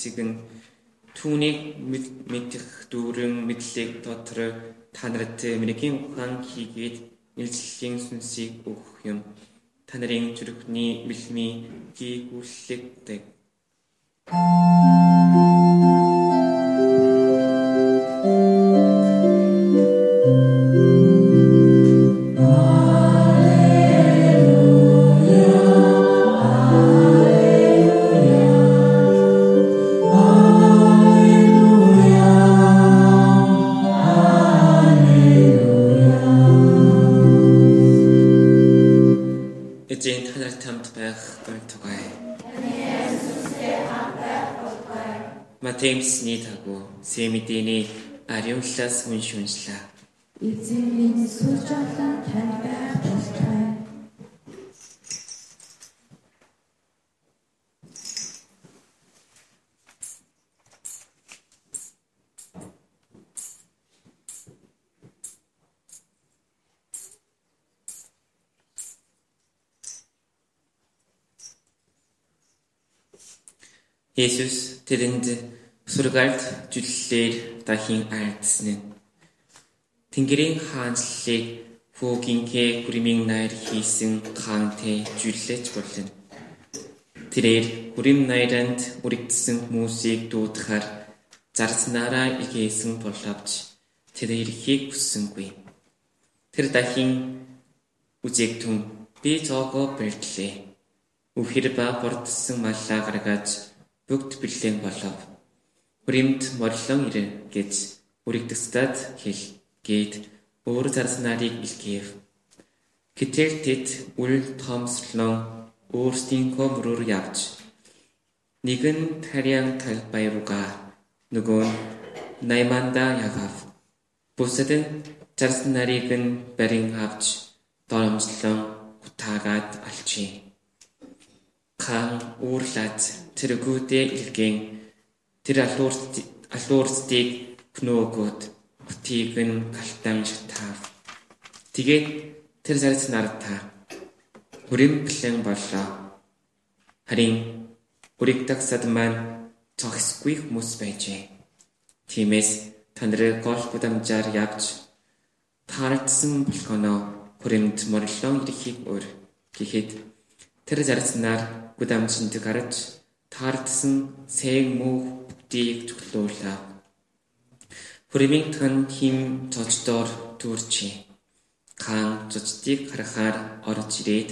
эцэг нь түүнийг мэдэх дүүрэн мэдлэг дотор та нарт мэрэгэн ухаан хийгээд илчлэлийн сүнсийг өгөх юм. Та нарын зүрхний бэлмий гүйгүүлэгдэг. Матемсний тагуу Сэмидиний ариунлаас унш уншлаа. Эзэн минь сүлж олон танд байх тусгай. Есүс тэрэнд сургаалт жүллээр дахин айлдсан нь Тэнгэрийн хаанчлалыг хүүгийнхээ хүримийн найр хийсэн хаантэй жүллэж болно. Тэрээр хүрим найранд үрэгдсэн хүмүүсийг дуудахаар зарснараа игээсэн боловч тэр ирэхийг хүссэнгүй. Тэр дахин үзэгтэн би цоогоо бэлтлээ. Үхэр ба бордсон маллаа гаргаж бүгд бэлэн болов. Хүрэмт морлон ирэ гэж үрэгдэстад хэл гээд өөр зарснарыг илгээв. Гэтэл тэд үл томслон өөрсдийнхөө мөрөөр явж нэг нь тарян талбай руугаа нөгөө нь найманда ягав. Бусад нь зарснарыг нь барин авч доромжлон утаагаад алчээ. Хан уурлаад тэргүүдээ илгэн тэр алуурстыг пнөөгөөд бутийг нь галтан шатав. Тэгээд тэр зарц нарта хүрэмплэн боллоо. Харин үрэгдэгсад маань цогсгүй хүмүүс байжээ. Тиймээс та нарыг гол будамжаар явж таардсан болохоно хүрэмт морлон ирэхийг өөр гэхэд тэр зарцнаар будамжинд гарч таардсан сэг мөх бүгдийг цуглуулав Хүрэмийнхэн хим цочдоор дүүрчээ. Хаан цочдыг харахаар орж ирээд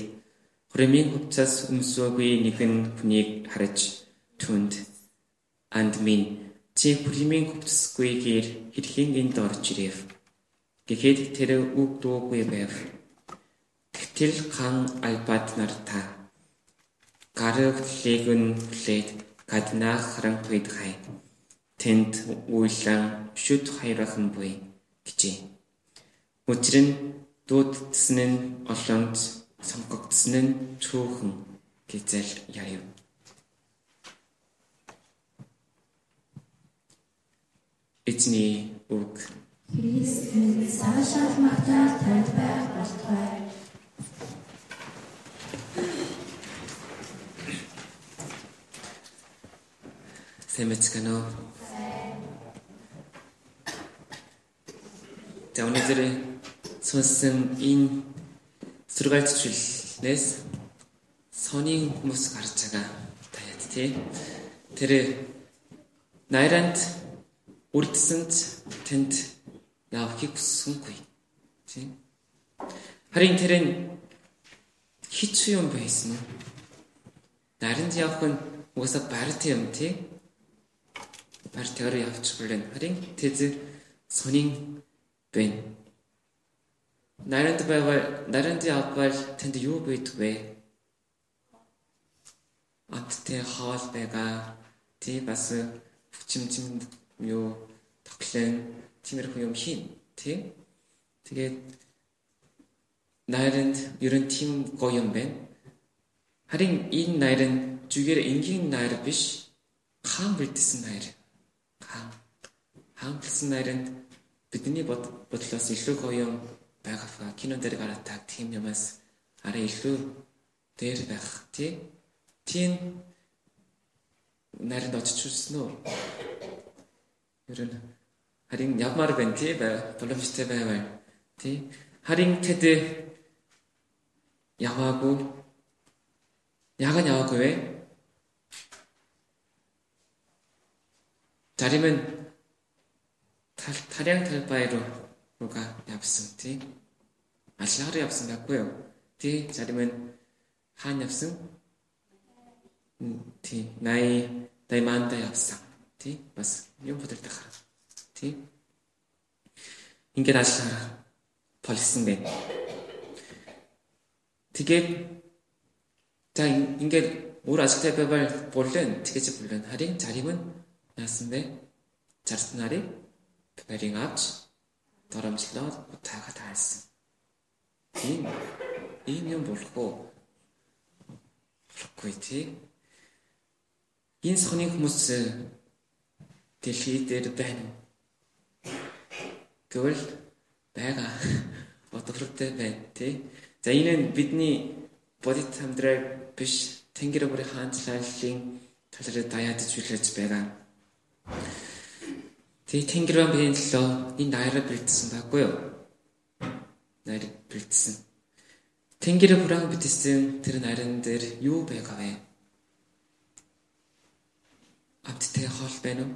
хүрэмийн хувцас өмсөөгүй нэгэн хүнийг харж түнд анд минь чи хүрэмийн хувцасгүйгээр хэрхэн энд орж ирэв. Гэхэд тэр үг дуугүй байв. Гэтэл хаан альбад нартаа гарагтлыг нь хүлээд гаднаа харанхуйд хай тэнд үйлэн шүд хайрхан буй гэжээ. Учир нь дуудсан нь олонд сонгогдсон нь цөөхөн гэзэл яав. Эцний үг Христ цаашаа магтаал танд байх болтугай. Сэмэцгэнэ За өнөөдөр сонссон энэ сургаалт зүйлээс сони хүмүүс гарч байгаа таяад тий. Тэр найранд үрдсэнд тэнд явахыг хүссэнгүй. Тий. Харин тэр нь хич юм байсан. Наранд явах нь угаасаа барт юм тий. Бартаар явчих болно. Харин тэд сонин байна. Наранд байвал наранд явбал тэнд юу байдгүй. Аттэй хоол байгаа. Тий бас хүчимчим юу тоглоом тиймэрхүү юм хийн. Тий. Тэгээд найранд ерөн тийм гоё юм байна. Харин энэ найр нь зүгээр энгийн найр биш. Хаан бэлдсэн найр. Хаан. Хаан бэлдсэн найр нь бидний бодлоос илүү гоё байгаа кино дээр гараад тийм юмас арай илүү дээр байх тий тийм найранд очиж үзсэн үү? Ер нь харин явмаар байна тий боломжтой байвал тий харин тэд яваагүй нь яваагүй вэ? Зарим нь тарян талбай руу руугаа явсан тий ажлаараа явсан байхгүй юу? Тий зарим нь хаана явсан? Тий най дайманда явсан. Тий бас юм бодолтой хаа. Тий ингээд ажлаараа полисэн байна. Тэгээд за ингээд өөр ажилтай байвал бүрлэн тэгэж бүрлэн харин зарим нь яасан бэ? Зарц нарыг барин авч доромжлоод утаагаа таарсан. Тийм ийм юм болох уу? Болохгүй тий. Энэ сохны хүмүүс дэлхий дээр байна. Гэвэл байгаа. Бодохтой байна тий. За энэ нь бидний бодит хамдраг биш Тэнгэр бүрийн хаанчлалын талаар даяадж хүлээж байгаа. Тэгээ Тэнгэр бам биеийн төлөө энэ найраа бэлдсэн байхгүй юу? Найр бэлдсэн. Тэнгэр бүрэн битсэн тэр нарийн дээр юу байгаа вэ? Амттай хоол байна уу?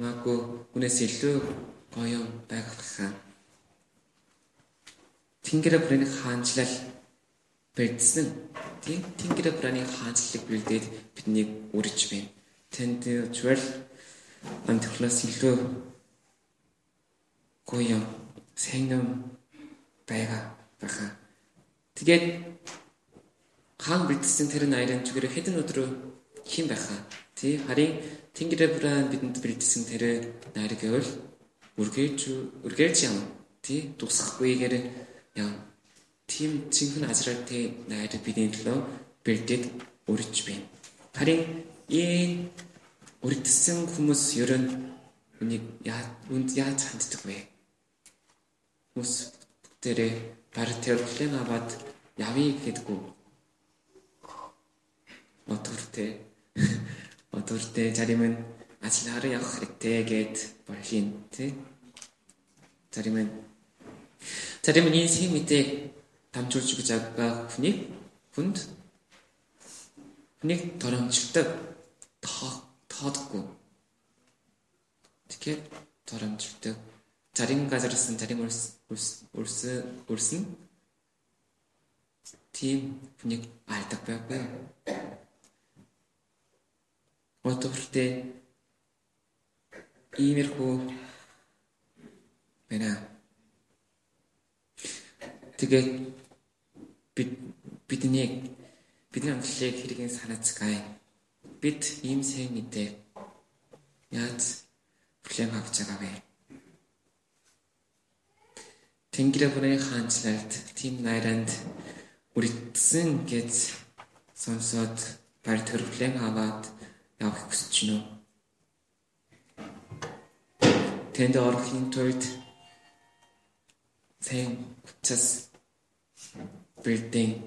Магу үнээс илүү гоё байх хаа. Тэнгэр бүрийн хаанчлал бэлдсэн. Тийм Тэнгэр бүрийн хаанчлалыг бэлдээд биднийг үрж байна тэнд чвэр амтхлаас илүү гоё сайн байгаа баха. Тэгээд хаан бэлдсэн тэр найрын чигээр хэдэн өдрөө хин байхаа. Тий харин Тэнгэр брэнд бидэнд бэлдсэн тэр найр гэвэл үргэж үргэж юм. Тий дуусахгүйгээр яа. Тим цэнхэн азралтай найр бидний төлөө бэлдээд үрж байна. Харин энэ өргөдсөн хүмүүс ер нь үнийг үнд яаж ханддаг вэ? Хүмүүс бар тэрхлэн аваад явъя гэдэггүй. Мотортэй мотортэй зарим нь ажлаараа явах хэрэгтэй гэд болhin тий. Зарим нь зарим нь энэ сэм мэдээ дамжуулж өгч байгаа хүнийг хүнд хүнийг торомжтой тоодохгүй. Тэгэхээр торомжтой. Зарим газараас зарим өрсөн өрсөн тийм хүнийг алдаг байхгүй. Мотовртэй иймэрхүү байна. Тэгээд бид бидний бидний амтлыг хэрэгэн санацгаая бид ийм сайн мэдээ яаж проблем авч байгаа вэ? Тэнгэр бүрийн хаанчлалд тийм найранд үрдсэн гэж сонсоод бар төрөлн аваад явах хүсэж уу? Тэнд орохын тулд сайн учраас pertence.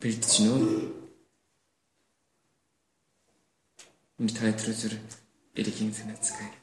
Perticinou? Mitayet Rüzür, ilginizine çıkıyor.